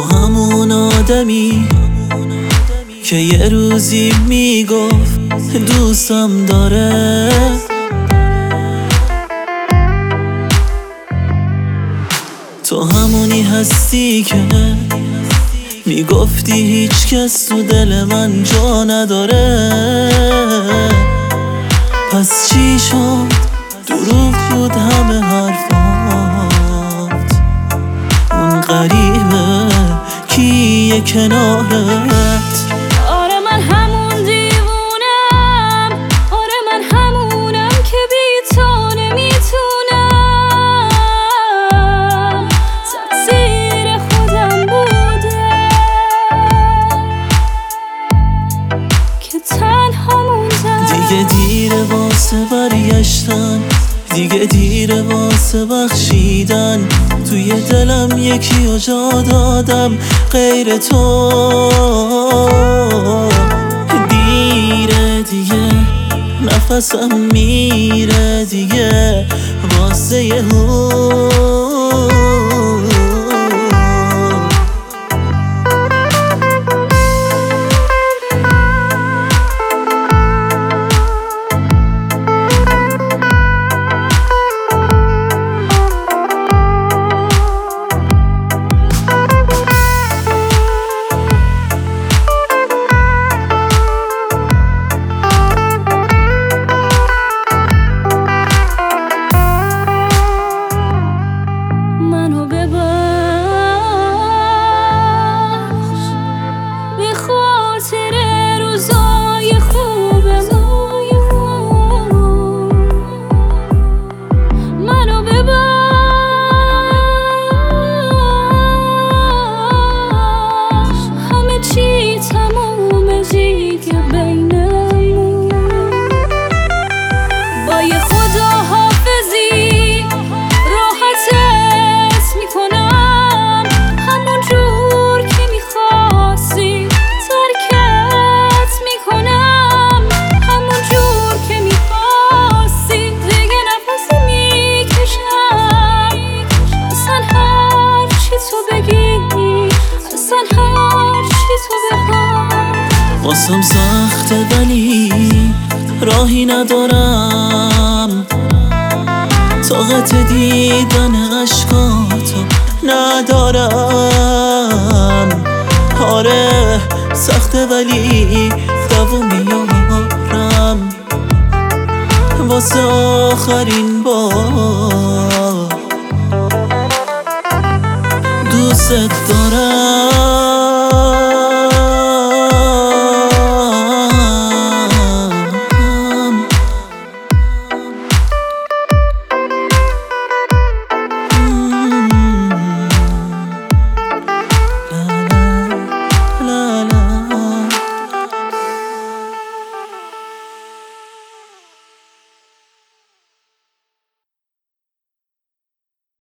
همون آدمی که یه روزی می‌گفت دوستم داره. تو همونی هستی که می‌گفتی هیچ کس تو دل من جا نداره. پس چی شد؟ دروغ بود همه حرفات. اون غریبه. کنارت. آره من همون دیوونم. آره من همونم که بی تو نمی‌تونم. تقصیر خودم بوده. که تنها موندم. دیگه دیره واسه برگشتن دیگه دیره واسه بخشیدن. توی دلم یکی و جا دادم غیر تو. دیره دیگه نفسم میره دیگه. واسه یه واسم سخته ولی راهی ندارم. طاقت دیدن عشقاتو ندارم. آره سخته ولی دوو میارم واسه آخرین بار دوست دارم.